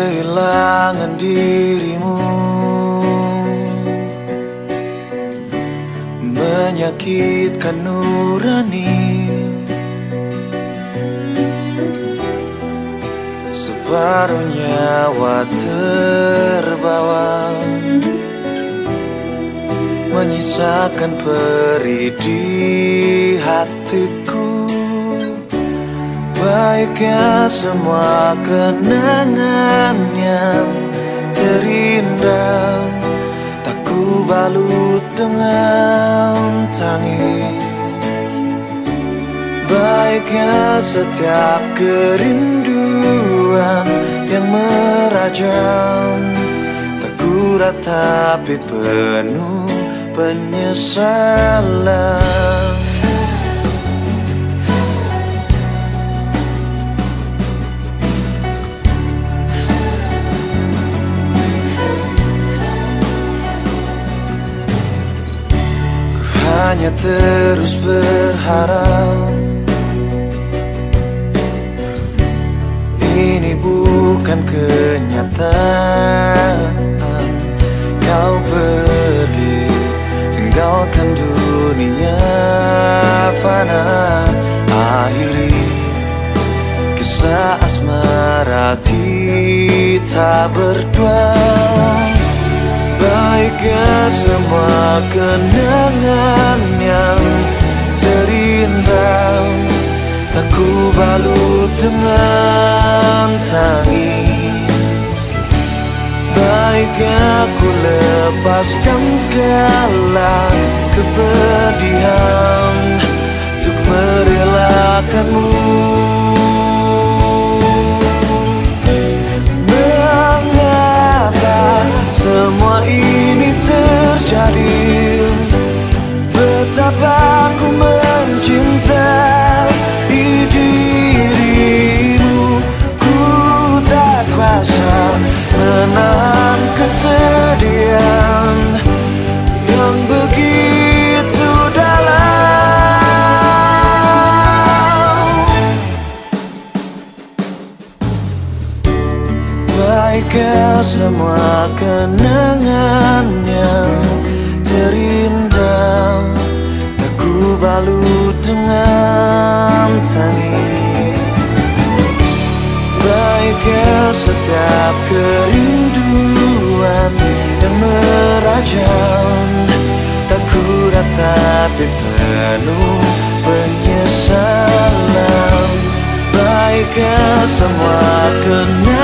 kehilangan dirimu. Menyakitkan nurani. Separuh nyawa terbawa. Menyisakan peri di hatiku. Baiknya semua kenangan ku balut dengan tangis. Baiknya setiap kerinduan yang merajam Tak ku ratapi penuh penyesalan hanya terus berharap. Ini bukan kenyataan. Kau pergi tinggalkan dunia fana. Akhiri kisah asmara kita berdua Baiknya semua kenangan yang terindah Tak ku balut dengan tangis. Baiknya ku lepaskan segala kepedihan Untuk merelakanmu Betapa ku mencintai dirimu. Ku tak kuasa menahan kesedihan Yang begitu dalam. Baiknya semua kenangan yang terindah Tak ku balut dengan tangis. Baiknya setiap kerinduan yang merajam Tak ku ratapi penuh penyesalan. Baiknya semua kenangan